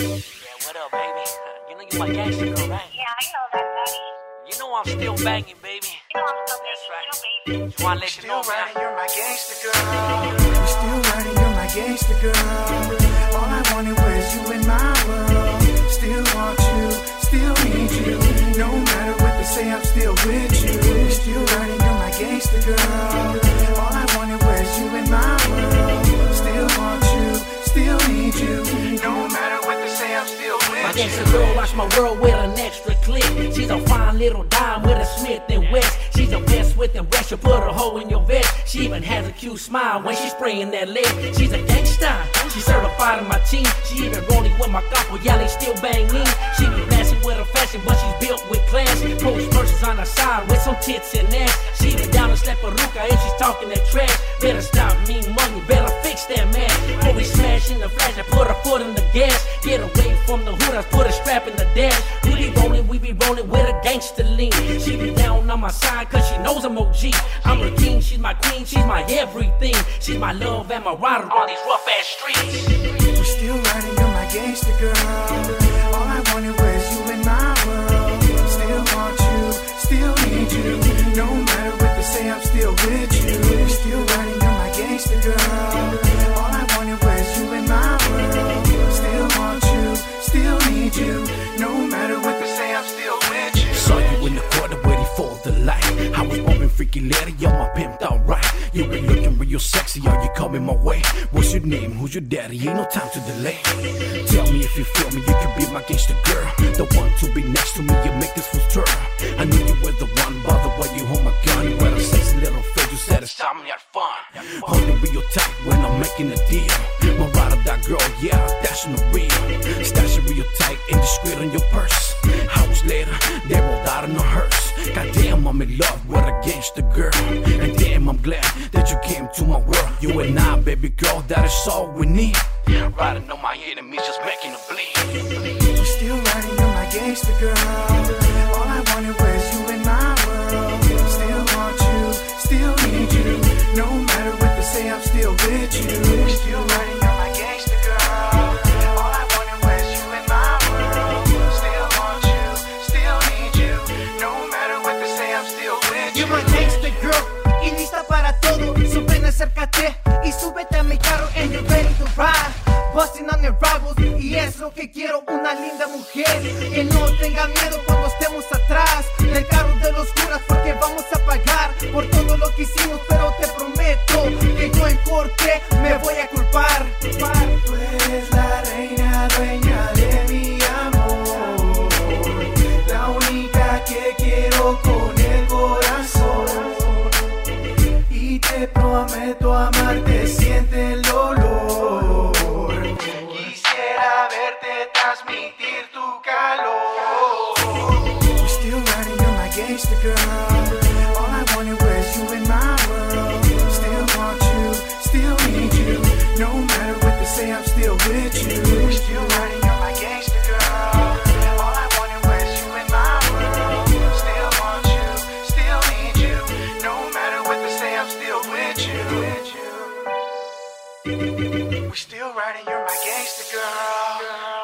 Yeah, what up, baby? You know you my gangster girl, right? Yeah, I know that, Daddy. You know I'm still banging, baby. You know I'm still That's baby, right. too, baby. Just wanna let you know, Still riding, man. you're my gangster girl. We're still riding, you're my gangster girl. All I wanted was you in my world. Still want you, still need you. No matter what they say, I'm still with you. We're still riding, you're my gangster girl. Gangster girl rocks my world with an extra click. She's a fine little dime with a Smith and West. She's the best with them breasts. She'll put a hole in your vest. She even has a cute smile when she's spraying that lead. She's a gangsta. She's certified in my team. She even rolling with my couple. Y'all ain't still banging. She be blasting with her fashion, but she's built with class. Post verses on her side with some tits and ass. She been down slap Ruka and she's talking that trash. Better stop me money. Better fix that man. Before we the flash, I put with a gangster lean. She be down on my side cause she knows I'm OG. I'm her king, she's my queen, she's my everything. She's my love and my rider on these rough ass streets. We're still riding, you're my gangster girl. Bumping freaky lady, yo, my pimped out right. You been looking real sexy, are you coming my way? What's your name? Who's your daddy? Ain't no time to delay. Tell me if you feel me, you could be my gangster girl. The one to be next to me, you make this full stir. I knew you were the one, by the way you hold my gun. Had a sexy little face, you said it's time we had fun. It real tight when I'm making a deal. My ride or die girl, yeah, that's the real. Stash it real tight and discreet on your purse. I'm in love with a gangster girl. And damn, I'm glad that you came to my world. You and I, baby girl, that is all we need. Riding on my enemies, just making a bleed. Still riding, you're my gangster girl. Y súbete a mi carro and you're ready to ride. Busting on your rivals y es lo que quiero, una linda mujer que no tenga miedo cuando estemos atrás del carro de los curas porque vamos a pagar por todo lo que hicimos, pero te prometo que yo en corte me voy a culpar. Quisiera verte transmitir tu calor. Still riding, you're my gangster girl. All I wanted was you in my world. Still want you, still need you. No matter what they say, I'm still with you. We're still riding, you're my gangster girl.